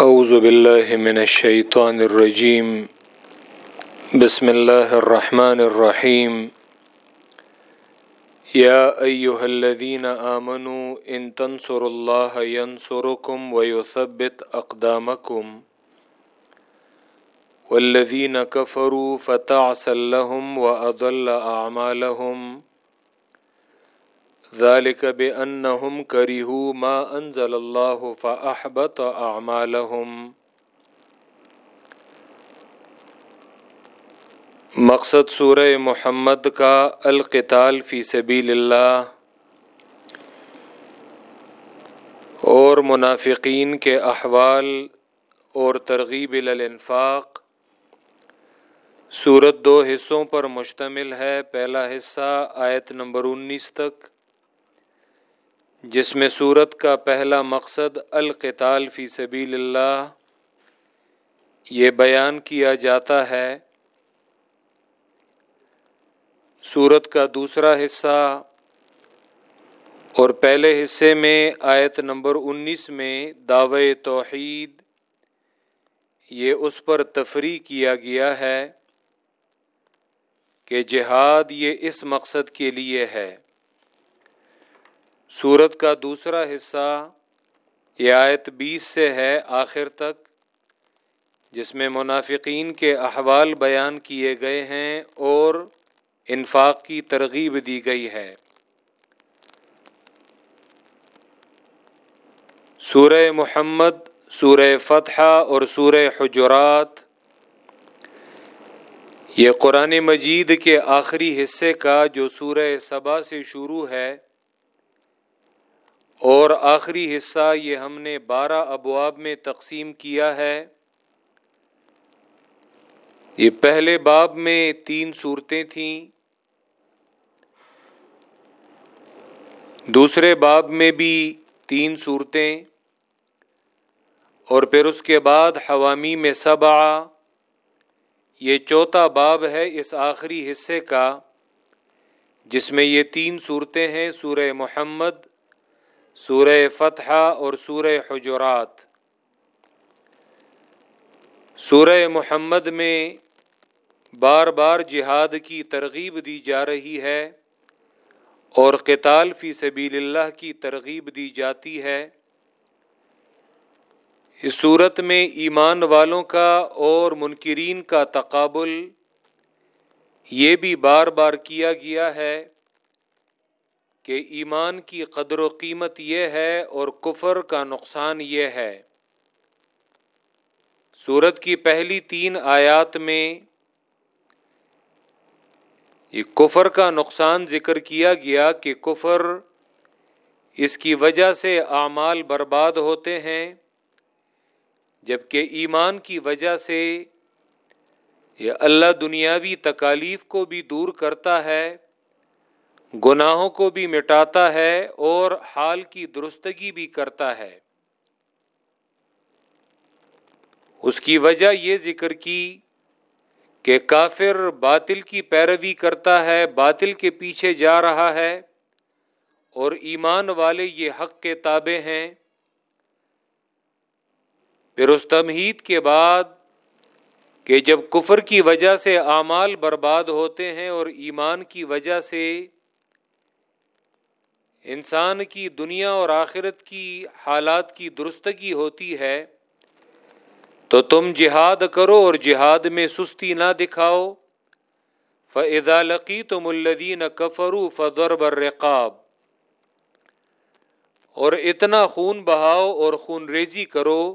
اعوذ باللہ من الشیطان الرجیم بسم اللہ الرحمن الرحیم یا ایہا الذین آمنوا ان تنصروا اللہ ینصرکم ویثبت اقدامکم والذین کفروا فتعسا لهم واضل اعمالهم ذلك بأنهم كرهوا ما أنزل الله فأحبط أعمالهم. مقصد سورہ محمد کا القتال فی سبیل اللہ اور منافقین کے احوال اور ترغیب الانفاق سورت دو حصوں پر مشتمل ہے، پہلا حصہ آیت نمبر انیس تک. جس میں صورت کا پہلا مقصد القتال فی سبیل اللہ یہ بیان کیا جاتا ہے۔ صورت کا دوسرا حصہ اور پہلے حصے میں آیت نمبر انیس میں دعوی توحید، یہ اس پر تفریح کیا گیا ہے کہ جہاد یہ اس مقصد کے لیے ہے۔ سورت کا دوسرا حصہ یہ آیت بیس سے ہے آخر تک، جس میں منافقین کے احوال بیان کیے گئے ہیں اور انفاق کی ترغیب دی گئی ہے۔ سورہ محمد، سورہ فتح اور سورہ حجرات، یہ قرآن مجید کے آخری حصے کا جو سورہ صبا سے شروع ہے اور آخری حصہ یہ ہم نے بارہ ابواب میں تقسیم کیا ہے۔ یہ پہلے باب میں تین صورتیں تھیں۔ دوسرے باب میں بھی تین صورتیں۔ اور پھر اس کے بعد حوامی میں سبا یہ چوتھا باب ہے اس آخری حصے کا، جس میں یہ تین صورتیں ہیں، سورہ محمد سورہ فتح اور سورہ حجرات۔ سورہ محمد میں بار بار جہاد کی ترغیب دی جا رہی ہے اور قتال فی سبیل اللہ کی ترغیب دی جاتی ہے۔ اس صورت میں ایمان والوں کا اور منکرین کا تقابل یہ بھی بار بار کیا گیا ہے۔ کہ ایمان کی قدر و قیمت یہ ہے اور کفر کا نقصان یہ ہے۔ سورت کی پہلی تین آیات میں یہ کفر کا نقصان ذکر کیا گیا کہ کفر اس کی وجہ سے اعمال برباد ہوتے ہیں، جبکہ ایمان کی وجہ سے یہ اللہ دنیاوی تکالیف کو بھی دور کرتا ہے۔ گناہوں کو بھی مٹاتا ہے اور حال کی درستگی بھی کرتا ہے۔ اس کی وجہ یہ ذکر کی کہ کافر باطل کی پیروی کرتا ہے، باطل کے پیچھے جا رہا ہے اور ایمان والے یہ حق کے تابع ہیں۔ پھر اس تمہید کے بعد کہ جب کفر کی وجہ سے اعمال برباد ہوتے ہیں اور ایمان کی وجہ سے انسان کی دنیا اور آخرت کی حالات کی درستگی ہوتی ہے، تو تم جہاد کرو اور جہاد میں سستی نہ دکھاؤ۔ فضا لقی تم الدین کفرو فدر برقاب اور اتنا خون بہاؤ اور خون ریزی کرو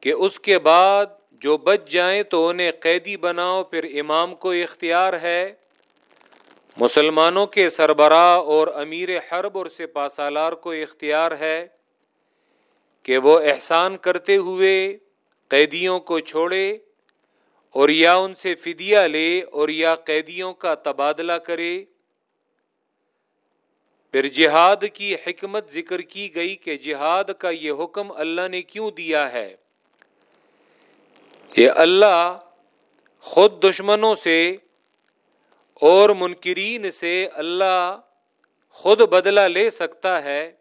کہ اس کے بعد جو بچ جائیں تو انہیں قیدی بناؤ۔ پھر امام کو اختیار ہے۔ مسلمانوں کے سربراہ اور امیر حرب اور سے پاسالار کو اختیار ہے کہ وہ احسان کرتے ہوئے قیدیوں کو چھوڑے اور یا ان سے فدیہ لے اور یا قیدیوں کا تبادلہ کرے۔ پھر جہاد کی حکمت ذکر کی گئی کہ جہاد کا یہ حکم اللہ نے کیوں دیا ہے؟ یہ اللہ خود دشمنوں سے اور منکرین سے اللہ خود بدلہ لے سکتا ہے۔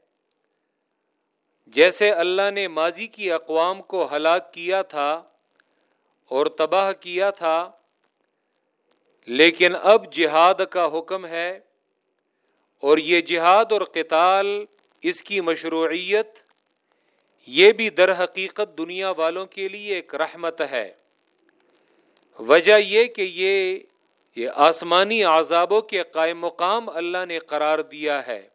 جیسے اللہ نے ماضی کی اقوام کو ہلاک کیا تھا اور تباہ کیا تھا، لیکن اب جہاد کا حکم ہے اور یہ جہاد اور قتال، اس کی مشروعیت، یہ بھی در حقیقت دنیا والوں کے لیے ایک رحمت ہے۔ وجہ یہ کہ یہ یہ آسمانی عذابوں کے قائم مقام اللہ نے قرار دیا ہے۔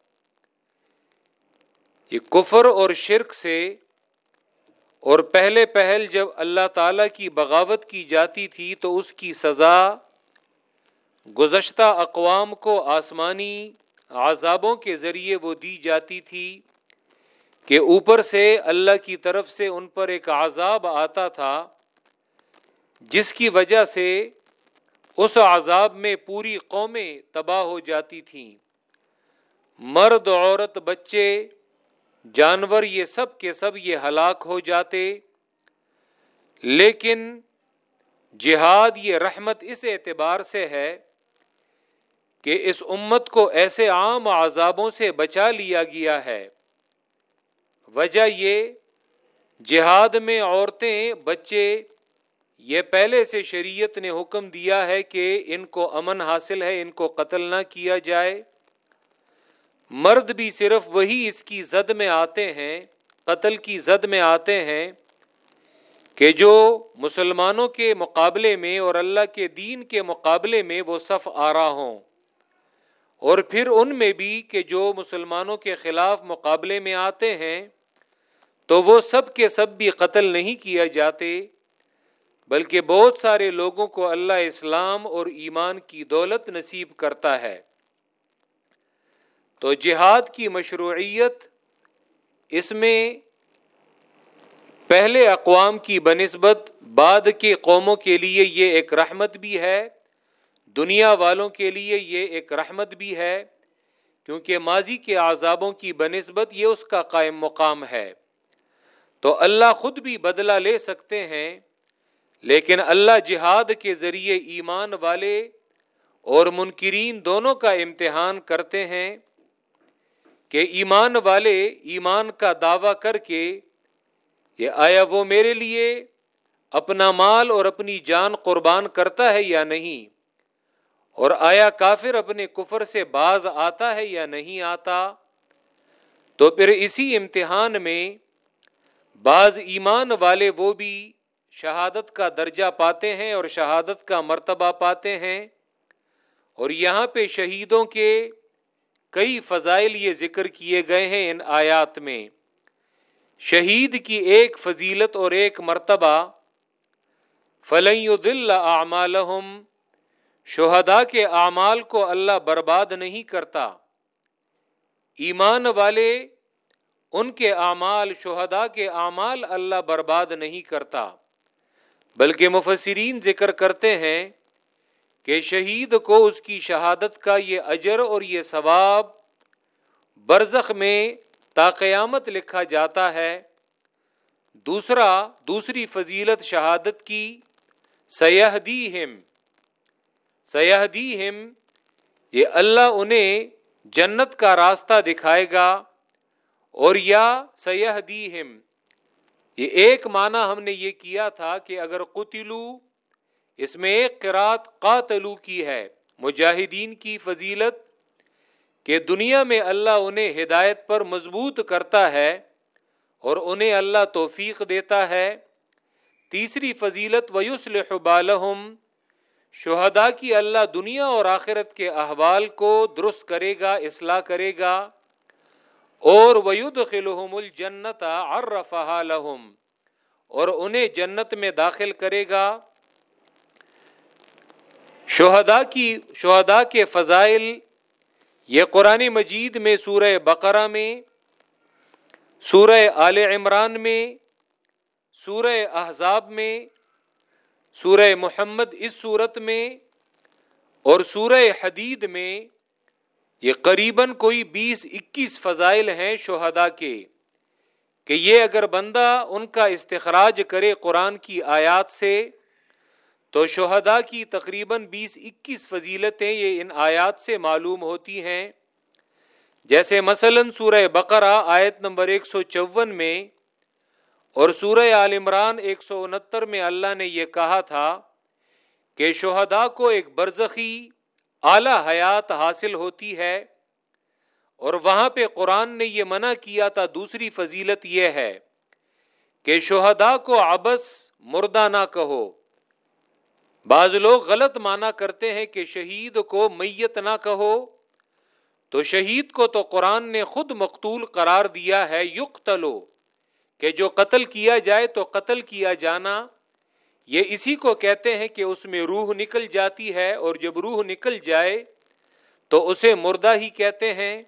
یہ کفر اور شرک سے اور پہلے پہل جب اللہ تعالی کی بغاوت کی جاتی تھی تو اس کی سزا گزشتہ اقوام کو آسمانی عذابوں کے ذریعے وہ دی جاتی تھی کہ اوپر سے اللہ کی طرف سے ان پر ایک عذاب آتا تھا، جس کی وجہ سے اس عذاب میں پوری قومیں تباہ ہو جاتی تھیں۔ مرد، عورت، بچے، جانور، یہ سب کے سب یہ ہلاک ہو جاتے۔ لیکن جہاد، یہ رحمت اس اعتبار سے ہے کہ اس امت کو ایسے عام عذابوں سے بچا لیا گیا ہے۔ وجہ یہ، جہاد میں عورتیں، بچے یہ پہلے سے شریعت نے حکم دیا ہے کہ ان کو امن حاصل ہے، ان کو قتل نہ کیا جائے۔ مرد بھی صرف وہی اس کی زد میں آتے ہیں، قتل کی زد میں آتے ہیں کہ جو مسلمانوں کے مقابلے میں اور اللہ کے دین کے مقابلے میں وہ صف آ رہا ہوں۔ اور پھر ان میں بھی کہ جو مسلمانوں کے خلاف مقابلے میں آتے ہیں، تو وہ سب کے سب بھی قتل نہیں کیا جاتے۔ بلکہ بہت سارے لوگوں کو اللہ اسلام اور ایمان کی دولت نصیب کرتا ہے۔ تو جہاد کی مشروعیت اس میں پہلے اقوام کی بنسبت بعد کے قوموں کے لیے یہ ایک رحمت بھی ہے، دنیا والوں کے لیے یہ ایک رحمت بھی ہے، کیونکہ ماضی کے عذابوں کی بنسبت یہ اس کا قائم مقام ہے۔ تو اللہ خود بھی بدلہ لے سکتے ہیں۔ لیکن اللہ جہاد کے ذریعے ایمان والے اور منکرین دونوں کا امتحان کرتے ہیں کہ ایمان والے ایمان کا دعوی کر کے یہ آیا وہ میرے لیے اپنا مال اور اپنی جان قربان کرتا ہے یا نہیں؟ اور آیا کافر اپنے کفر سے باز آتا ہے یا نہیں آتا؟ تو پھر اسی امتحان میں بعض ایمان والے وہ بھی شہادت کا درجہ پاتے ہیں اور شہادت کا مرتبہ پاتے ہیں۔ اور یہاں پہ شہیدوں کے کئی فضائل یہ ذکر کیے گئے ہیں ان آیات میں۔ شہید کی ایک فضیلت اور ایک مرتبہ فلیں دل اعمالہم شہدا کے اعمال کو اللہ برباد نہیں کرتا۔ ایمان والے ان کے اعمال شہدا کے اعمال اللہ برباد نہیں کرتا۔ بلکہ مفسرین ذکر کرتے ہیں کہ شہید کو اس کی شہادت کا یہ اجر اور یہ ثواب برزخ میں تا قیامت لکھا جاتا ہے۔ دوسرا، دوسری فضیلت شہادت کی سیاح ہم سیاح ہم یہ اللہ انہیں جنت کا راستہ دکھائے گا اور یا سیاح ہم یہ ایک معنی ہم نے یہ کیا تھا کہ اگر قتلو، اس میں ایک قرات قاتلو کی ہے، مجاہدین کی فضیلت کہ دنیا میں اللہ انہیں ہدایت پر مضبوط کرتا ہے اور انہیں اللہ توفیق دیتا ہے۔ تیسری فضیلت ویوسلح بالحم شہدا کی اللہ دنیا اور آخرت کے احوال کو درست کرے گا، اصلاح کرے گا۔ اور وید خلحم الجنت ارفہ لہم اور انہیں جنت میں داخل کرے گا۔ شہدا کی شہدا کے فضائل، یہ قرآن مجید میں، سورہ بقرہ میں، سورہ آل عمران میں، سورہ احزاب میں، سورہ محمد اس صورت میں، اور سورہ حدید میں۔ یہ قریباً کوئی بیس اکیس فضائل ہیں شہدا کے، کہ یہ اگر بندہ ان کا استخراج کرے قرآن کی آیات سے، تو شہدا کی تقریباً بیس اکیس فضیلتیں یہ ان آیات سے معلوم ہوتی ہیں۔ جیسے مثلا سورہ بقرہ آیت نمبر ایک سو چون میں، اور سورہ عال عمران ایک سو انہتر میں اللہ نے یہ کہا تھا کہ شہدا کو ایک برزخی اعلی حیات حاصل ہوتی ہے اور وہاں پہ قرآن نے یہ منع کیا تھا، دوسری فضیلت یہ ہے کہ شہدا کو ابس مردہ نہ کہو۔ بعض لوگ غلط مانا کرتے ہیں کہ شہید کو میت نہ کہو۔ تو شہید کو تو قرآن نے خود مقتول قرار دیا ہے، یقتلو، کہ جو قتل کیا جائے تو قتل کیا جانا یہ اسی کو کہتے ہیں کہ اس میں روح نکل جاتی ہے اور جب روح نکل جائے تو اسے مردہ ہی کہتے ہیں۔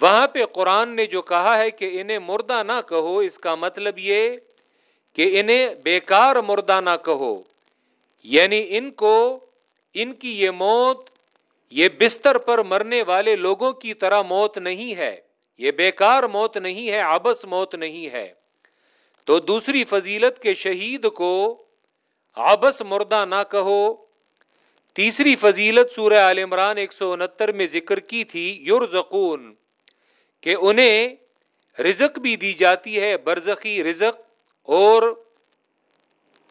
وہاں پہ قرآن نے جو کہا ہے کہ انہیں مردہ نہ کہو، اس کا مطلب یہ کہ انہیں بیکار مردہ نہ کہو۔ یعنی ان کو، ان کی یہ موت، یہ بستر پر مرنے والے لوگوں کی طرح موت نہیں ہے۔ یہ بیکار موت نہیں ہے آبس موت نہیں ہے۔ تو دوسری فضیلت کے شہید کو آبس مردہ نہ کہو۔ تیسری فضیلت سورہ عال عمران ایک سو انہتر میں ذکر کی تھی یور کہ انہیں رزق بھی دی جاتی ہے، برزخی رزق اور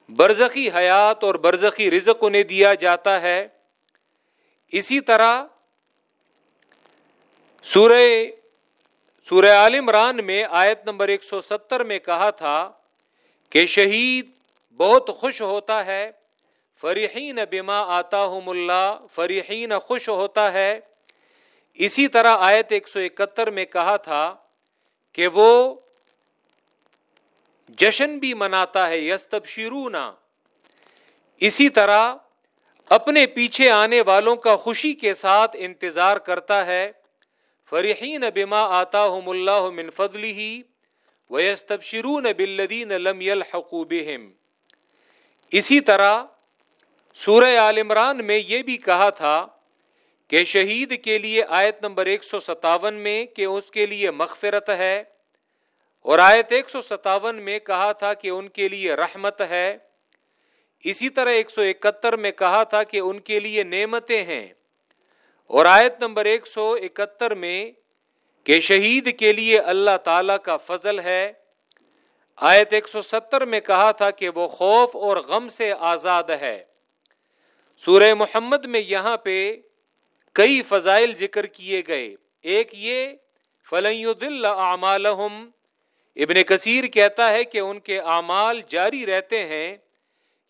برزخی حیات اور برزخی رزق انہیں دیا جاتا ہے۔ اسی طرح سورہ سورہ عال عمران میں آیت نمبر ایک سو ستر میں کہا تھا کہ شہید بہت خوش ہوتا ہے۔ فریحین بما آتا اللہ، فریحین خوش ہوتا ہے۔ اسی طرح آیت ایک سو اکہتر میں کہا تھا کہ وہ جشن بھی مناتا ہے یس تب اسی طرح اپنے پیچھے آنے والوں کا خوشی کے ساتھ انتظار کرتا ہے۔ فرحین بما آتا اللہ من فضلی ہی ویستب شرون بلدین لم بہم۔ اسی طرح سورہ عال عمران میں یہ بھی کہا تھا کہ شہید کے لیے آیت نمبر ایک سو ستاون میں کہ اس کے لیے مغفرت ہے اور آیت ایک سو ستاون میں کہا تھا کہ ان کے لیے رحمت ہے۔ اسی طرح ایک سو اکہتر میں کہا تھا کہ ان کے لیے نعمتیں ہیں۔ اور آیت نمبر ایک سو اکہتر میں کہ شہید کے لیے اللہ تعالی کا فضل ہے۔ آیت ایک سو ستر میں کہا تھا کہ وہ خوف اور غم سے آزاد ہے۔ سورہ محمد میں یہاں پہ کئی فضائل ذکر کیے گئے۔ ایک یہ، فلن اعمالہم ابن کثیر کہتا ہے کہ ان کے اعمال جاری رہتے ہیں۔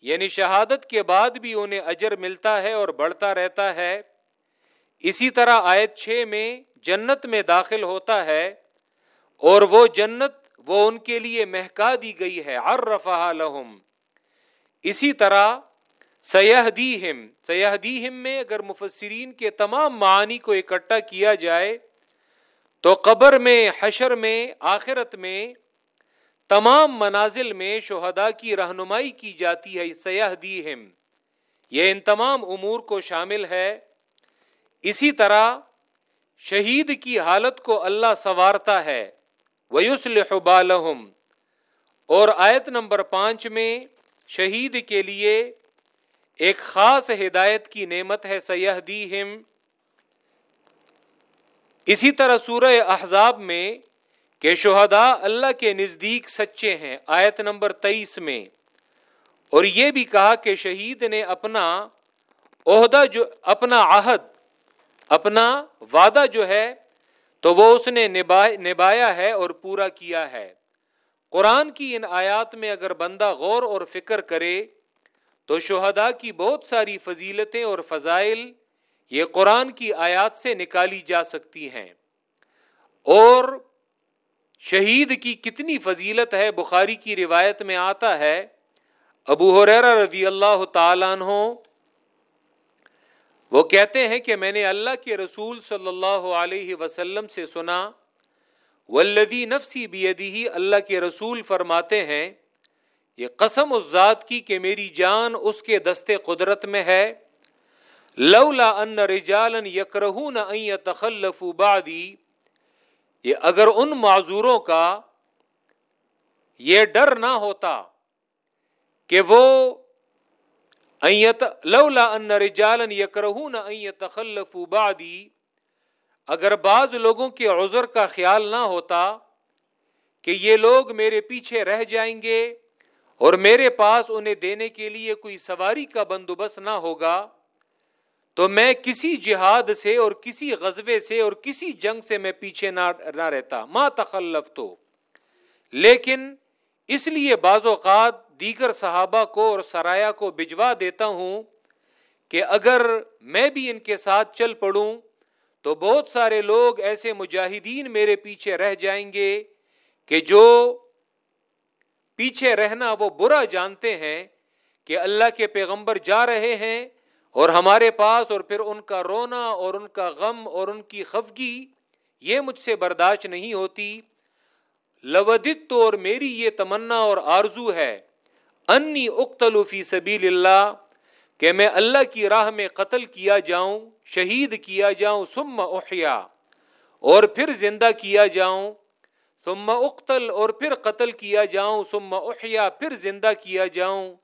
یعنی شہادت کے بعد بھی انہیں اجر ملتا ہے اور بڑھتا رہتا ہے۔ اسی طرح آیت چھ میں جنت میں داخل ہوتا ہے اور وہ جنت وہ ان کے لیے مہکا دی گئی ہے عرفہ لہم۔ اسی طرح سیاح ہم سیاح میں اگر مفسرین کے تمام معانی کو اکٹھا کیا جائے، تو قبر میں، حشر میں، آخرت میں تمام منازل میں شہدا کی رہنمائی کی جاتی ہے سیاح یہ ان تمام امور کو شامل ہے۔ اسی طرح شہید کی حالت کو اللہ سنوارتا ہے۔ ویسلح بالہم اور آیت نمبر پانچ میں شہید کے لیے ایک خاص ہدایت کی نعمت ہے سیاح ہم اسی طرح سورہ احزاب میں کہ شہدا اللہ کے نزدیک سچے ہیں، آیت نمبر تیئیس میں۔ اور یہ بھی کہا کہ شہید نے اپنا عہدہ جو، اپنا عہد، اپنا وعدہ جو ہے تو وہ اس نے نبایا ہے اور پورا کیا ہے۔ قرآن کی ان آیات میں اگر بندہ غور اور فکر کرے تو شہدا کی بہت ساری فضیلتیں اور فضائل یہ قرآن کی آیات سے نکالی جا سکتی ہیں۔ اور شہید کی کتنی فضیلت ہے بخاری کی روایت میں آتا ہے۔ ابو حریرہ رضی اللہ تعالیٰ عنہ وہ کہتے ہیں کہ میں نے اللہ کے رسول صلی اللہ علیہ وسلم سے سنا ولدی نفسی بیدی اللہ کے رسول فرماتے ہیں، یہ قسم اس ذات کی کہ میری جان اس کے دستے قدرت میں ہے۔ لولا ان رجالن یکرہون ان یتخلفوا بعدی، یہ اگر ان معذوروں کا یہ ڈر نہ ہوتا کہ وہ ایت لولا ان رجالن یکرہون ان یتخلفوا بعدی اگر بعض لوگوں کے عذر کا خیال نہ ہوتا کہ یہ لوگ میرے پیچھے رہ جائیں گے اور میرے پاس انہیں دینے کے لیے کوئی سواری کا بندوبست نہ ہوگا، تو میں کسی جہاد سے اور کسی غزبے سے اور کسی جنگ سے میں پیچھے نہ رہتا، ما تخلف تو لیکن اس لیے بعض اوقات دیگر صحابہ کو اور سرایا کو بھجوا دیتا ہوں کہ اگر میں بھی ان کے ساتھ چل پڑوں تو بہت سارے لوگ ایسے مجاہدین میرے پیچھے رہ جائیں گے کہ جو پیچھے رہنا وہ برا جانتے ہیں کہ اللہ کے پیغمبر جا رہے ہیں اور ہمارے پاس اور پھر ان کا رونا اور ان کا غم اور ان کی خفگی یہ مجھ سے برداشت نہیں ہوتی۔ لودت تو اور میری یہ تمنا اور آرزو ہے انی اختلو فی سبیل اللہ کہ میں اللہ کی راہ میں قتل کیا جاؤں، شہید کیا جاؤں، ثم احیا، اور پھر زندہ کیا جاؤں، ثم اقتل اور پھر قتل کیا جاؤں، ثم احیا، پھر زندہ کیا جاؤں،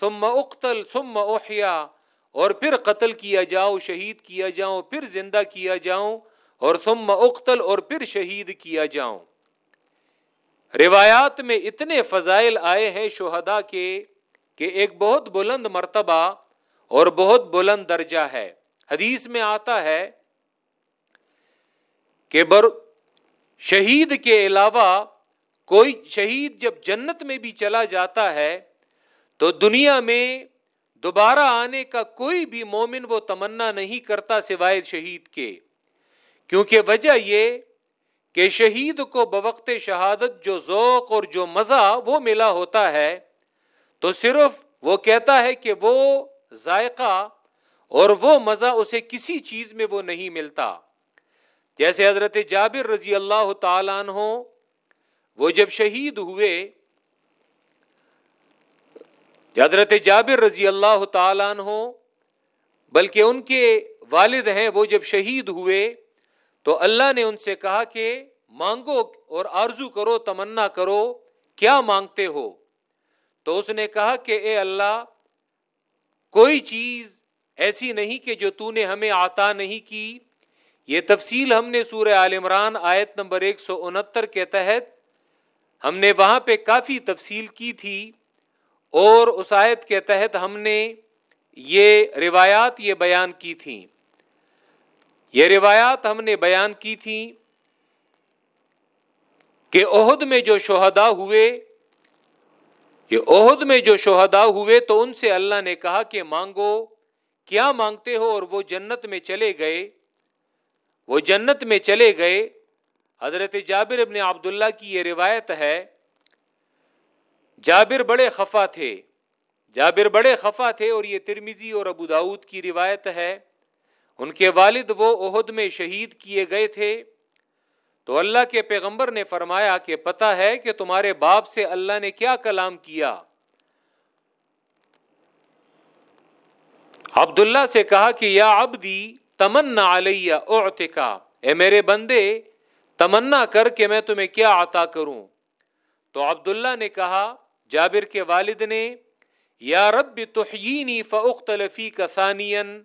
ثم اقتل، ثم احیا، اور پھر قتل کیا جاؤ شہید کیا جاؤں، پھر زندہ کیا جاؤں، اور ثم اقتل اور پھر شہید کیا جاؤں۔ روایات میں اتنے فضائل آئے ہیں شہدا کے کہ ایک بہت بلند مرتبہ اور بہت بلند درجہ ہے۔ حدیث میں آتا ہے کہ بر شہید کے علاوہ کوئی شہید جب جنت میں بھی چلا جاتا ہے تو دنیا میں دوبارہ آنے کا کوئی بھی مومن وہ تمنا نہیں کرتا سوائے شہید کے۔ کیونکہ وجہ یہ کہ شہید کو بوقت شہادت جو ذوق اور جو مزہ وہ ملا ہوتا ہے، تو صرف وہ کہتا ہے کہ وہ ذائقہ اور وہ مزہ اسے کسی چیز میں وہ نہیں ملتا۔ جیسے حضرت جابر رضی اللہ تعالیٰ عنہ، وہ جب شہید ہوئے، حضرت جابر رضی اللہ تعالیٰ عنہ، بلکہ ان کے والد ہیں، وہ جب شہید ہوئے تو اللہ نے ان سے کہا کہ مانگو اور آرزو کرو، تمنا کرو، کیا مانگتے ہو؟ تو اس نے کہا کہ اے اللہ، کوئی چیز ایسی نہیں کہ جو تو نے ہمیں آتا نہیں کی۔ یہ تفصیل ہم نے سورہ عال عمران آیت نمبر ایک سو انہتر کے تحت ہم نے وہاں پہ کافی تفصیل کی تھی اور اس آیت کے تحت ہم نے یہ روایات یہ بیان کی تھیں۔ یہ روایات ہم نے بیان کی تھیں کہ عہد میں جو شہدا ہوئے، یہ عہد میں جو شہدا ہوئے تو ان سے اللہ نے کہا کہ مانگو، کیا مانگتے ہو؟ اور وہ جنت میں چلے گئے۔ وہ جنت میں چلے گئے۔ حضرت جابر ابن عبداللہ کی یہ روایت ہے۔ جابر بڑے خفا تھے۔ جابر بڑے خفا تھے اور یہ ترمیزی اور ابو داود کی روایت ہے۔ ان کے والد وہ عہد میں شہید کیے گئے تھے۔ تو اللہ کے پیغمبر نے فرمایا کہ پتا ہے کہ تمہارے باپ سے اللہ نے کیا کلام کیا۔ عبداللہ سے کہا کہ یا ابدی تمنا علیہ اعتکا۔ اے میرے بندے، تمنا کر کے میں تمہیں کیا عطا کروں۔ تو عبداللہ نے کہا، جابر کے والد نے، یا رب تحیینی فاختلفی کا ثانین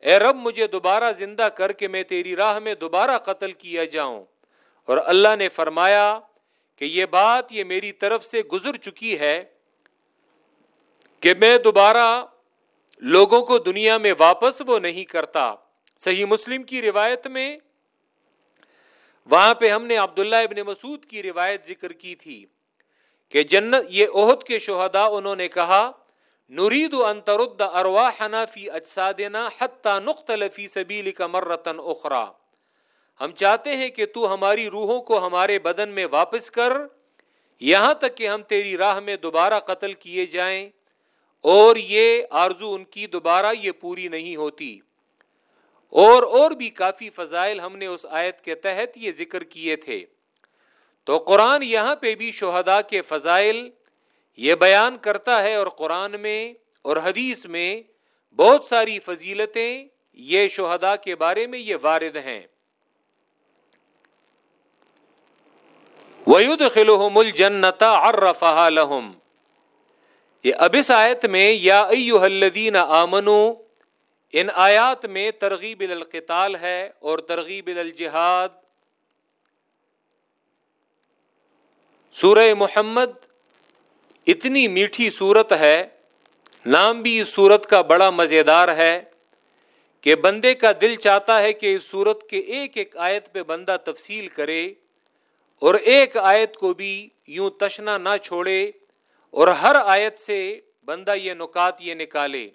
اے رب، مجھے دوبارہ زندہ کر کے میں تیری راہ میں دوبارہ قتل کیا جاؤں۔ اور اللہ نے فرمایا کہ یہ بات یہ میری طرف سے گزر چکی ہے کہ میں دوبارہ لوگوں کو دنیا میں واپس وہ نہیں کرتا۔ صحیح مسلم کی روایت میں وہاں پہ ہم نے عبداللہ ابن مسعود کی روایت ذکر کی تھی کہ جنت، یہ عہد کے شہدا انہوں نے کہا نرید انترد ارواحنا فی اجسادنا حتی نقتل فی سبیل کا مرتن اخرى ہم چاہتے ہیں کہ تو ہماری روحوں کو ہمارے بدن میں واپس کر، یہاں تک کہ ہم تیری راہ میں دوبارہ قتل کیے جائیں، اور یہ آرزو ان کی دوبارہ یہ پوری نہیں ہوتی۔ اور اور بھی کافی فضائل ہم نے اس آیت کے تحت یہ ذکر کیے تھے۔ تو قرآن یہاں پہ بھی شہداء کے فضائل یہ بیان کرتا ہے اور قرآن میں اور حدیث میں بہت ساری فضیلتیں یہ شہداء کے بارے میں یہ وارد ہیں۔ وید خلحم الجنتا ارفا یہ ابس آیت میں یا الذین آمنو، ان آیات میں ترغیب القتال ہے اور ترغیب الجہاد سورہ محمد اتنی میٹھی صورت ہے نام بھی اس صورت کا بڑا مزیدار ہے کہ بندے کا دل چاہتا ہے کہ اس صورت کے ایک ایک آیت پہ بندہ تفصیل کرے اور ایک آیت کو بھی یوں تشنا نہ چھوڑے اور ہر آیت سے بندہ یہ نکات یہ نکالے۔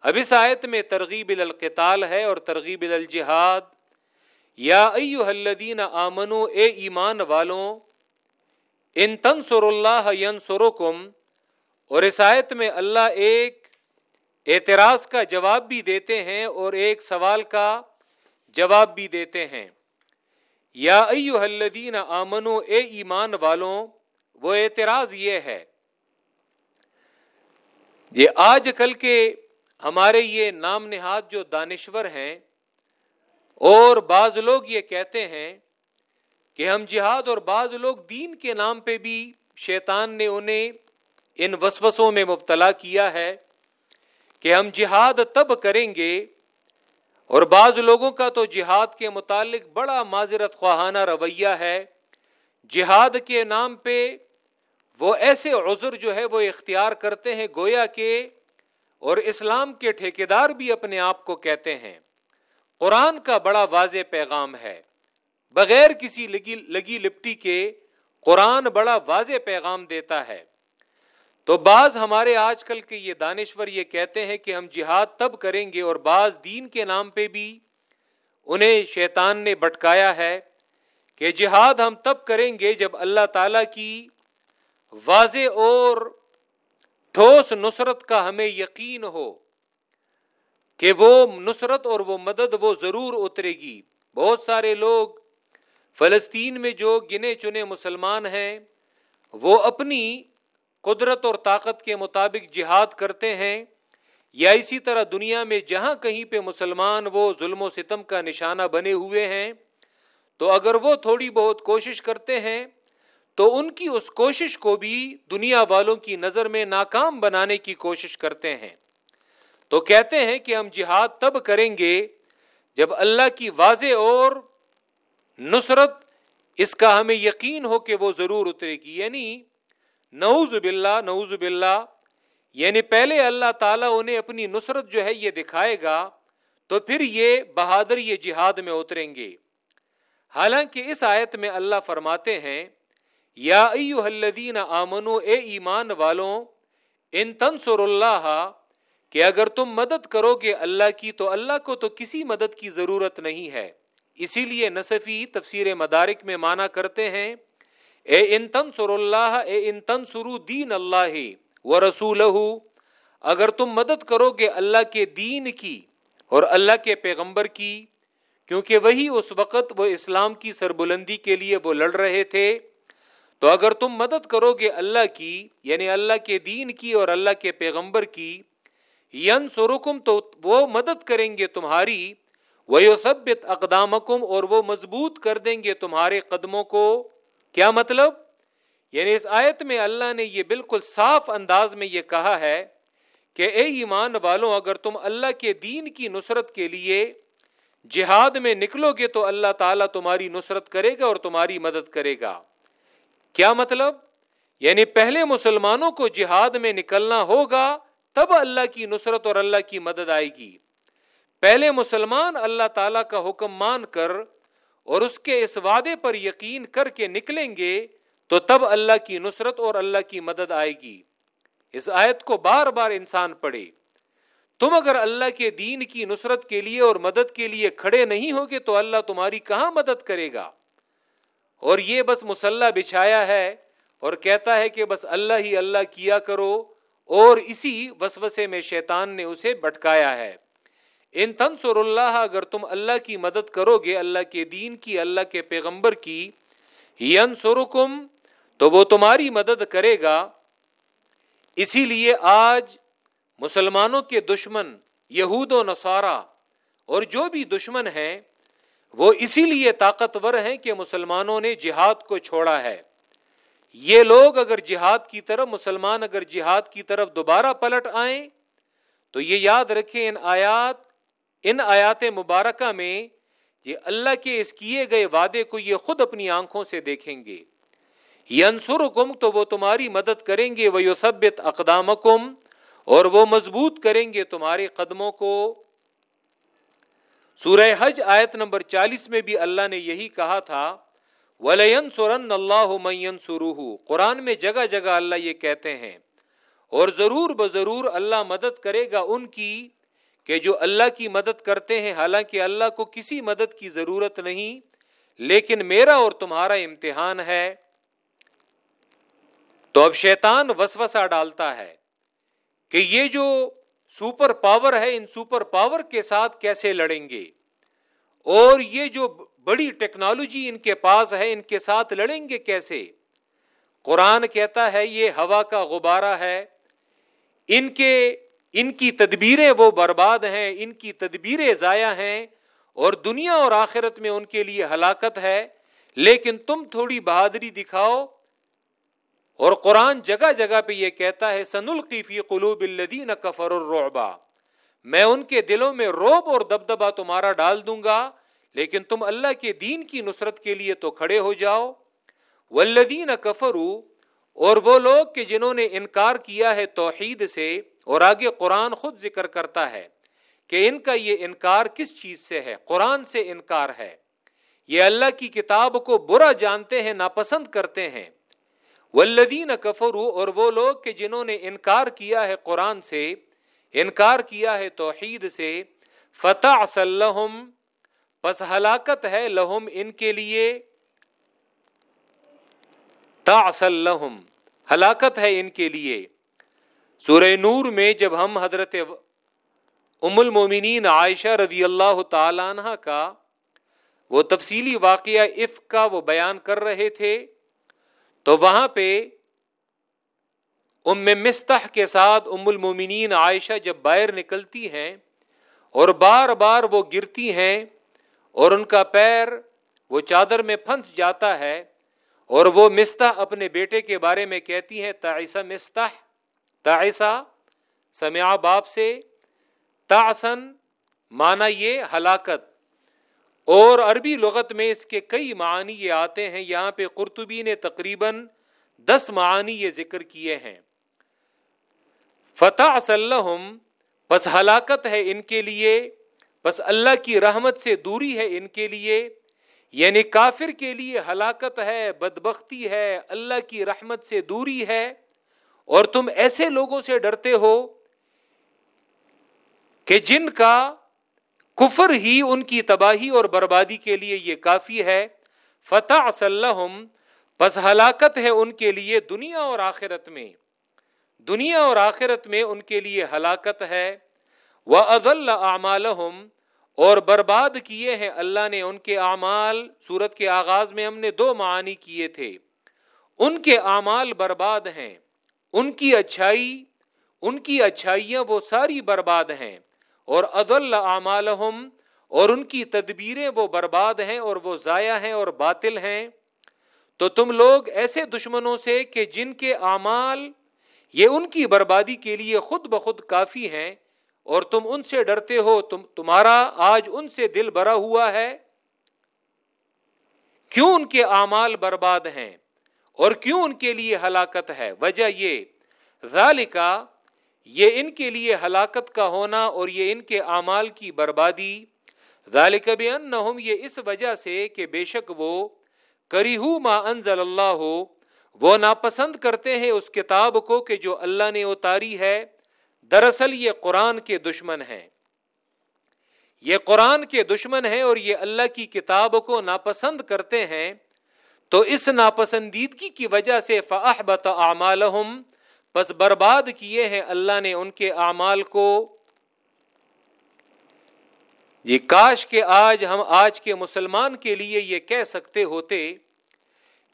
اب اس آیت میں ترغیب القتال ہے اور ترغیب الجہاد۔ یا ایو الذین آمنو، اے ایمان والوں ان تنصر اللہ ینصرکم، اور اس آیت میں اللہ ایک اعتراض کا جواب بھی دیتے ہیں اور ایک سوال کا جواب بھی دیتے ہیں۔ یا ایو الذین آمنو، اے ایمان والوں وہ اعتراض یہ ہے، یہ آج کل کے ہمارے یہ نام نہاد جو دانشور ہیں، اور بعض لوگ یہ کہتے ہیں کہ ہم جہاد اور بعض لوگ دین کے نام پہ بھی شیطان نے انہیں ان وسوسوں میں مبتلا کیا ہے کہ ہم جہاد تب کریں گے اور بعض لوگوں کا تو جہاد کے متعلق بڑا معذرت خواہانہ رویہ ہے۔ جہاد کے نام پہ وہ ایسے عذر جو ہے وہ اختیار کرتے ہیں گویا کہ اور اسلام کے ٹھیکیدار بھی اپنے آپ کو کہتے ہیں۔ قرآن کا بڑا واضح پیغام ہے۔ بغیر کسی لگی لگی لپٹی کے قرآن بڑا واضح پیغام دیتا ہے۔ تو بعض ہمارے آج کل کے یہ دانشور یہ کہتے ہیں کہ ہم جہاد تب کریں گے اور بعض دین کے نام پہ بھی انہیں شیطان نے بٹکایا ہے کہ جہاد ہم تب کریں گے جب اللہ تعالی کی واضح اور ٹھوس نصرت کا ہمیں یقین ہو کہ وہ نصرت اور وہ مدد وہ ضرور اترے گی۔ بہت سارے لوگ فلسطین میں جو گنے چنے مسلمان ہیں، وہ اپنی قدرت اور طاقت کے مطابق جہاد کرتے ہیں، یا اسی طرح دنیا میں جہاں کہیں پہ مسلمان وہ ظلم و ستم کا نشانہ بنے ہوئے ہیں، تو اگر وہ تھوڑی بہت کوشش کرتے ہیں، تو ان کی اس کوشش کو بھی دنیا والوں کی نظر میں ناکام بنانے کی کوشش کرتے ہیں۔ تو کہتے ہیں کہ ہم جہاد تب کریں گے جب اللہ کی واضح اور نصرت، اس کا ہمیں یقین ہو کہ وہ ضرور اترے گی۔ یعنی نعوذ باللہ نعوذ باللہ یعنی پہلے اللہ تعالیٰ انہیں اپنی نصرت جو ہے یہ دکھائے گا تو پھر یہ بہادر، یہ جہاد میں اتریں گے۔ حالانکہ اس آیت میں اللہ فرماتے ہیں، یا ایو الذین آمنو، اے ایمان والوں، ان تنصر اللہ، کہ اگر تم مدد کرو گے اللہ کی، تو اللہ کو تو کسی مدد کی ضرورت نہیں ہے۔ اسی لیے نصفی تفسیر مدارک میں مانا کرتے ہیں، اے ان تنصر اللہ، اے ان تنصرو دین اللہ و رسول اگر تم مدد کرو گے اللہ کے دین کی اور اللہ کے پیغمبر کی، کیونکہ وہی اس وقت وہ اسلام کی سربلندی کے لیے وہ لڑ رہے تھے، تو اگر تم مدد کرو گے اللہ کی یعنی اللہ کے دین کی اور اللہ کے پیغمبر کی ین سرکم تو وہ مدد کریں گے تمہاری وہ سبت اقدامکم اور وہ مضبوط کر دیں گے تمہارے قدموں کو۔ کیا مطلب؟ یعنی اس آیت میں اللہ نے یہ بالکل صاف انداز میں یہ کہا ہے کہ اے ایمان والوں، اگر تم اللہ کے دین کی نصرت کے لیے جہاد میں نکلو گے تو اللہ تعالیٰ تمہاری نصرت کرے گا اور تمہاری مدد کرے گا۔ کیا مطلب؟ یعنی پہلے مسلمانوں کو جہاد میں نکلنا ہوگا، تب اللہ کی نصرت اور اللہ کی مدد آئے گی۔ پہلے مسلمان اللہ تعالی کا حکم مان کر اور اس کے اس وعدے پر یقین کر کے نکلیں گے تو تب اللہ کی نصرت اور اللہ کی مدد آئے گی۔ اس آیت کو بار بار انسان پڑھے۔ تم اگر اللہ کے دین کی نصرت کے لیے اور مدد کے لیے کھڑے نہیں ہوگے تو اللہ تمہاری کہاں مدد کرے گا؟ اور یہ بس مسلح بچھایا ہے اور کہتا ہے کہ بس اللہ ہی اللہ کیا کرو اور اسی وسوسے میں شیطان نے اسے بٹکایا ہے۔ ان تنصر اللہ، اگر تم اللہ کی مدد کرو گے، اللہ کے دین کی، اللہ کے پیغمبر کی، ینصرکم، تو وہ تمہاری مدد کرے گا۔ اسی لیے آج مسلمانوں کے دشمن یہود و نصارہ اور جو بھی دشمن ہیں، وہ اسی لیے طاقتور ہیں کہ مسلمانوں نے جہاد کو چھوڑا ہے۔ یہ لوگ اگر جہاد کی طرف، مسلمان اگر جہاد کی طرف دوبارہ پلٹ آئیں، تو یہ یاد رکھیں ان آیات ان آیات مبارکہ میں یہ اللہ کے اس کیے گئے وعدے کو یہ خود اپنی آنکھوں سے دیکھیں گے۔ ینسر کم تو وہ تمہاری مدد کریں گے وہ یوسبت اقدام کم اور وہ مضبوط کریں گے تمہارے قدموں کو۔ سورہ حج آیت نمبر چالیس میں بھی اللہ نے یہی کہا تھا ولین سورن اللہ مین سروح قرآن میں جگہ جگہ اللہ یہ کہتے ہیں، اور ضرور بضرور اللہ مدد کرے گا ان کی۔ کہ جو اللہ کی مدد کرتے ہیں، حالانکہ اللہ کو کسی مدد کی ضرورت نہیں، لیکن میرا اور تمہارا امتحان ہے۔ تو اب شیطان وسوسہ ڈالتا ہے کہ یہ جو سپر پاور ہے، ان سپر پاور کے ساتھ کیسے لڑیں گے؟ اور یہ جو بڑی ٹیکنالوجی ان کے پاس ہے، ان کے ساتھ لڑیں گے کیسے؟ قرآن کہتا ہے، یہ ہوا کا غبارہ ہے۔ ان کے ان کی تدبیریں وہ برباد ہیں، ان کی تدبیریں ضائع ہیں اور دنیا اور آخرت میں ان کے لیے ہلاکت ہے، لیکن تم تھوڑی بہادری دکھاؤ۔ اور قرآن جگہ جگہ پہ یہ کہتا ہے سن القیفی قلوب الدین کفر الرعبا میں ان کے دلوں میں روب اور دبدبا تمہارا ڈال دوں گا، لیکن تم اللہ کے دین کی نصرت کے لیے تو کھڑے ہو جاؤ۔ ولدین کفرو اور وہ لوگ کہ جنہوں نے انکار کیا ہے توحید سے اور آگے قرآن خود ذکر کرتا ہے کہ ان کا یہ انکار کس چیز سے ہے؟ قرآن سے انکار ہے۔ یہ اللہ کی کتاب کو برا جانتے ہیں، ناپسند کرتے ہیں۔ ولدین کفرو اور وہ لوگ کہ جنہوں نے انکار کیا ہے قرآن سے، انکار کیا ہے توحید سے فتح سلحم پس ہلاکت ہے لہم ان کے لیے۔ تاسلحم ہلاکت ہے ان کے لیے۔ سورہ نور میں جب ہم حضرت ام المومنین عائشہ رضی اللہ تعالیٰ عنہ کا وہ تفصیلی واقعہ عف کا وہ بیان کر رہے تھے، تو وہاں پہ ام مستح کے ساتھ ام المومنین عائشہ جب باہر نکلتی ہیں اور بار بار وہ گرتی ہیں اور ان کا پیر وہ چادر میں پھنس جاتا ہے اور وہ مستح اپنے بیٹے کے بارے میں کہتی ہے تائسا مستح تائسا سمیا باپ سے تاسن مانا یہ ہلاکت۔ اور عربی لغت میں اس کے کئی معنی یہ آتے ہیں۔ یہاں پہ قرطبی نے تقریباً دس معنی یہ ذکر کیے ہیں۔ فتح صلحم بس ہلاکت ہے ان کے لیے، بس اللہ کی رحمت سے دوری ہے ان کے لیے۔ یعنی کافر کے لیے ہلاکت ہے، بدبختی ہے، اللہ کی رحمت سے دوری ہے۔ اور تم ایسے لوگوں سے ڈرتے ہو کہ جن کا کفر ہی ان کی تباہی اور بربادی کے لیے یہ کافی ہے۔ فتح صلحم بس ہلاکت ہے ان کے لیے دنیا اور آخرت میں۔ دنیا اور آخرت میں ان کے لیے ہلاکت ہے۔ وہ عدل اعمالحم اور برباد کیے ہیں اللہ نے ان کے اعمال۔ سورت کے آغاز میں ہم نے دو معنی کیے تھے۔ ان کے اعمال برباد ہیں۔ ان کی اچھائی، ان کی اچھائیاں وہ ساری برباد ہیں، اور عدل اعمالہم، اور ان کی تدبیریں وہ برباد ہیں، اور وہ ضائع ہیں اور باطل ہیں۔ تو تم لوگ ایسے دشمنوں سے کہ جن کے اعمال یہ ان کی بربادی کے لیے خود بخود کافی ہیں، اور تم ان سے ڈرتے ہو، تم، تمہارا آج ان سے دل بھرا ہوا ہے۔ کیوں ان کے اعمال برباد ہیں؟ اور کیوں ان کے لیے ہلاکت ہے؟ وجہ یہ، ذالکا، یہ ان کے لیے ہلاکت کا ہونا اور یہ ان کے اعمال کی بربادی۔ ذالک بانہم، یہ اس وجہ سے کہ بے شک وہ کریہو ما انزل اللہ ہو وہ ناپسند کرتے ہیں اس کتاب کو کہ جو اللہ نے اتاری ہے۔ دراصل یہ قرآن کے دشمن ہیں۔ یہ قرآن کے دشمن ہیں اور یہ اللہ کی کتاب کو ناپسند کرتے ہیں۔ تو اس ناپسندیدگی کی وجہ سے فاحبت اعمالہم بس برباد کیے ہیں اللہ نے ان کے اعمال کو۔ یہ کاش کے آج ہم آج کے مسلمان کے لیے یہ کہہ سکتے ہوتے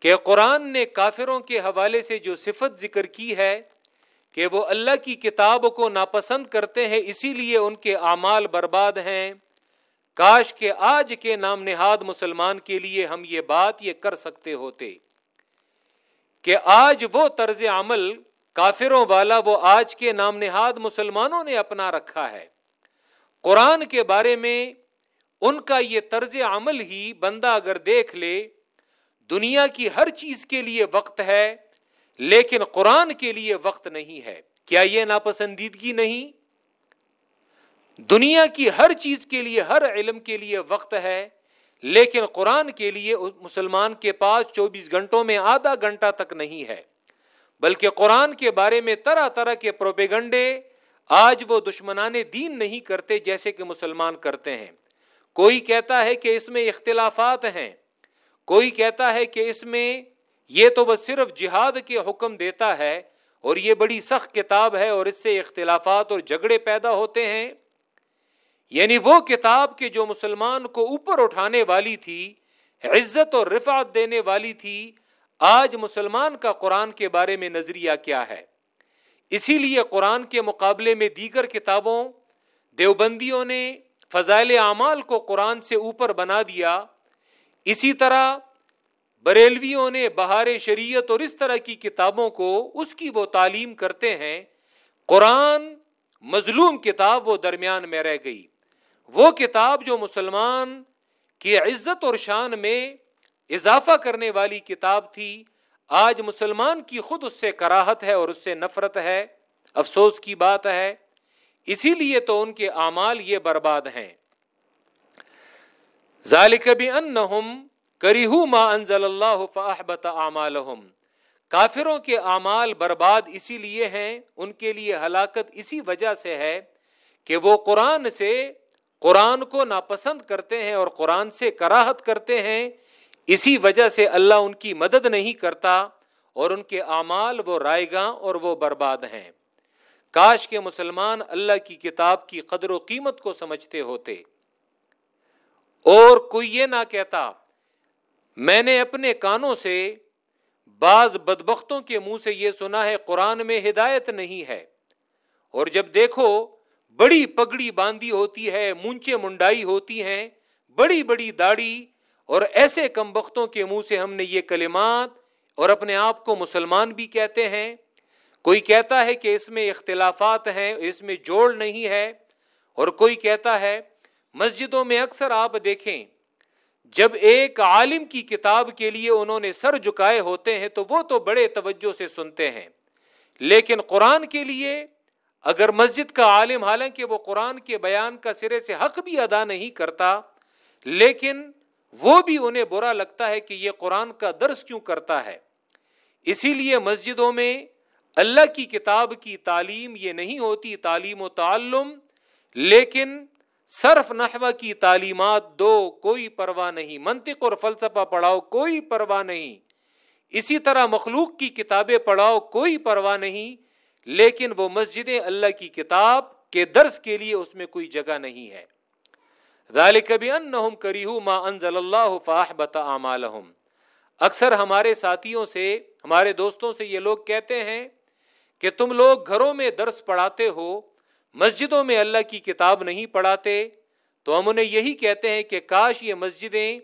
کہ قرآن نے کافروں کے حوالے سے جو صفت ذکر کی ہے کہ وہ اللہ کی کتاب کو ناپسند کرتے ہیں، اسی لیے ان کے اعمال برباد ہیں۔ کاش کے آج کے نام نہاد مسلمان کے لیے ہم یہ بات یہ کر سکتے ہوتے کہ آج وہ طرز عمل کافروں والا وہ آج کے نام نہاد مسلمانوں نے اپنا رکھا ہے۔ قرآن کے بارے میں ان کا یہ طرز عمل ہی بندہ اگر دیکھ لے، دنیا کی ہر چیز کے لیے وقت ہے، لیکن قرآن کے لیے وقت نہیں ہے۔ کیا یہ ناپسندیدگی نہیں؟ دنیا کی ہر چیز کے لیے، ہر علم کے لیے وقت ہے، لیکن قرآن کے لیے مسلمان کے پاس چوبیس گھنٹوں میں آدھا گھنٹہ تک نہیں ہے۔ بلکہ قرآن کے بارے میں طرح طرح کے پروپیگنڈے آج وہ دشمنان دین نہیں کرتے جیسے کہ مسلمان کرتے ہیں۔ کوئی کہتا ہے کہ اس میں اختلافات ہیں، کوئی کہتا ہے کہ اس میں یہ تو بس صرف جہاد کے حکم دیتا ہے اور یہ بڑی سخت کتاب ہے اور اس سے اختلافات اور جھگڑے پیدا ہوتے ہیں۔ یعنی وہ کتاب کے جو مسلمان کو اوپر اٹھانے والی تھی، عزت اور رفعت دینے والی تھی، آج مسلمان کا قرآن کے بارے میں نظریہ کیا ہے۔ اسی لیے قرآن کے مقابلے میں دیگر کتابوں، دیوبندیوں نے فضائل اعمال کو قرآن سے اوپر بنا دیا۔ اسی طرح بریلویوں نے بہار شریعت اور اس طرح کی کتابوں کو اس کی وہ تعلیم کرتے ہیں۔ قرآن مظلوم کتاب وہ درمیان میں رہ گئی۔ وہ کتاب جو مسلمان کی عزت اور شان میں اضافہ کرنے والی کتاب تھی، آج مسلمان کی خود اس سے کراہت ہے اور اس سے نفرت ہے، افسوس کی بات ہے۔ اسی لیے تو ان کے اعمال یہ برباد ہیں۔ ذالک بھی انہم کریہو ما انزل اللہ فاحبت اعمالہم۔ کافروں کے اعمال برباد اسی لیے ہیں، ان کے لیے ہلاکت اسی وجہ سے ہے کہ وہ قرآن سے قرآن کو ناپسند کرتے ہیں اور قرآن سے کراہت کرتے ہیں، اسی وجہ سے اللہ ان کی مدد نہیں کرتا اور ان کے اعمال وہ رائے گاں اور وہ برباد ہیں۔ کاش کے مسلمان اللہ کی کتاب کی قدر و قیمت کو سمجھتے ہوتے۔ اور کوئی یہ نہ کہتا، میں نے اپنے کانوں سے بعض بدبختوں کے منہ سے یہ سنا ہے، قرآن میں ہدایت نہیں ہے۔ اور جب دیکھو بڑی پگڑی باندھی ہوتی ہے، مونچے منڈائی ہوتی ہیں، بڑی بڑی داڑھی، اور ایسے کم بختوں کے منہ سے ہم نے یہ کلمات اور اپنے آپ کو مسلمان بھی کہتے ہیں۔ کوئی کہتا ہے کہ اس میں اختلافات ہیں، اس میں جوڑ نہیں ہے، اور کوئی کہتا ہے مسجدوں میں اکثر آپ دیکھیں، جب ایک عالم کی کتاب کے لیے انہوں نے سر جھکائے ہوتے ہیں تو وہ تو بڑے توجہ سے سنتے ہیں، لیکن قرآن کے لیے اگر مسجد کا عالم حالانکہ وہ قرآن کے بیان کا سرے سے حق بھی ادا نہیں کرتا، لیکن وہ بھی انہیں برا لگتا ہے کہ یہ قرآن کا درس کیوں کرتا ہے۔ اسی لیے مسجدوں میں اللہ کی کتاب کی تعلیم یہ نہیں ہوتی تعلیم و تعلم، لیکن صرف نحوہ کی تعلیمات دو، کوئی پرواہ نہیں۔ منطق اور فلسفہ پڑھاؤ، کوئی پرواہ نہیں۔ اسی طرح مخلوق کی کتابیں پڑھاؤ، کوئی پرواہ نہیں۔ لیکن وہ مسجدیں اللہ کی کتاب کے درس کے لیے اس میں کوئی جگہ نہیں ہے۔ ذالک بانہم کریہو ما انزل اللہ فاحبت اعمالہم۔ اکثر ہمارے ساتھیوں سے، ہمارے دوستوں سے یہ لوگ کہتے ہیں کہ تم لوگ گھروں میں درس پڑھاتے ہو، مسجدوں میں اللہ کی کتاب نہیں پڑھاتے۔ تو ہم انہیں یہی کہتے ہیں کہ کاش یہ مسجدیں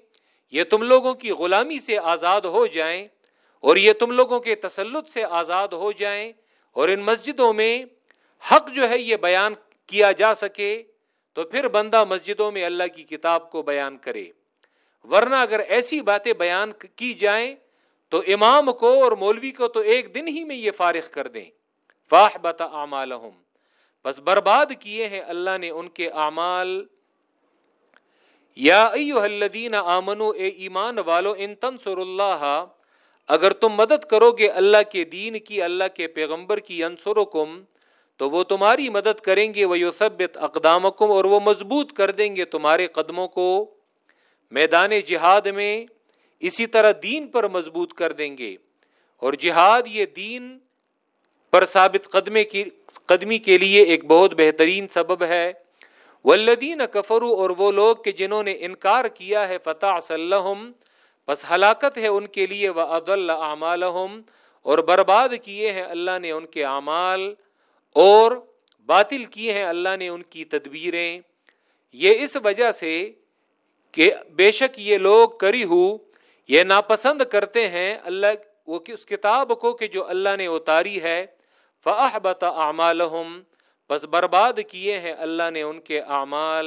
یہ تم لوگوں کی غلامی سے آزاد ہو جائیں اور یہ تم لوگوں کے تسلط سے آزاد ہو جائیں۔ اور ان مسجدوں میں حق جو ہے یہ بیان کیا جا سکے، تو پھر بندہ مسجدوں میں اللہ کی کتاب کو بیان کرے۔ ورنہ اگر ایسی باتیں بیان کی جائیں، تو امام کو اور مولوی کو تو ایک دن ہی میں یہ فارغ کر دیں۔ فاح بتا اعمالہم۔ بس برباد کیے ہیں اللہ نے ان کے اعمال۔ یا ایوہ الذین آمنو، اے ایمان والو، ان تنصر اللہ اگر تم مدد کرو گے اللہ کے دین کی، اللہ کے پیغمبر کی انصرکم تو وہ تمہاری مدد کریں گے وہ یثبت اقدامکم اور وہ مضبوط کر دیں گے تمہارے قدموں کو۔ میدان جہاد میں اسی طرح دین پر مضبوط کر دیں گے۔ اور جہاد یہ دین پر ثابت قدمے کی، قدمی کے لیے ایک بہت بہترین سبب ہے۔ والذین کفروا اور وہ لوگ کہ جنہوں نے انکار کیا ہے فتح صلیہم بس ہلاکت ہے ان کے لیے وہ عد اللہ اور برباد کیے ہیں اللہ نے ان کے اعمال، اور باطل کیے ہیں اللہ نے ان کی تدبیریں۔ یہ اس وجہ سے کہ بے شک یہ لوگ کری ہو، یہ ناپسند کرتے ہیں اللہ، وہ اس کتاب کو کہ جو اللہ نے اتاری ہے۔ فاحبط اعمالہم بس برباد کیے ہیں اللہ نے ان کے اعمال۔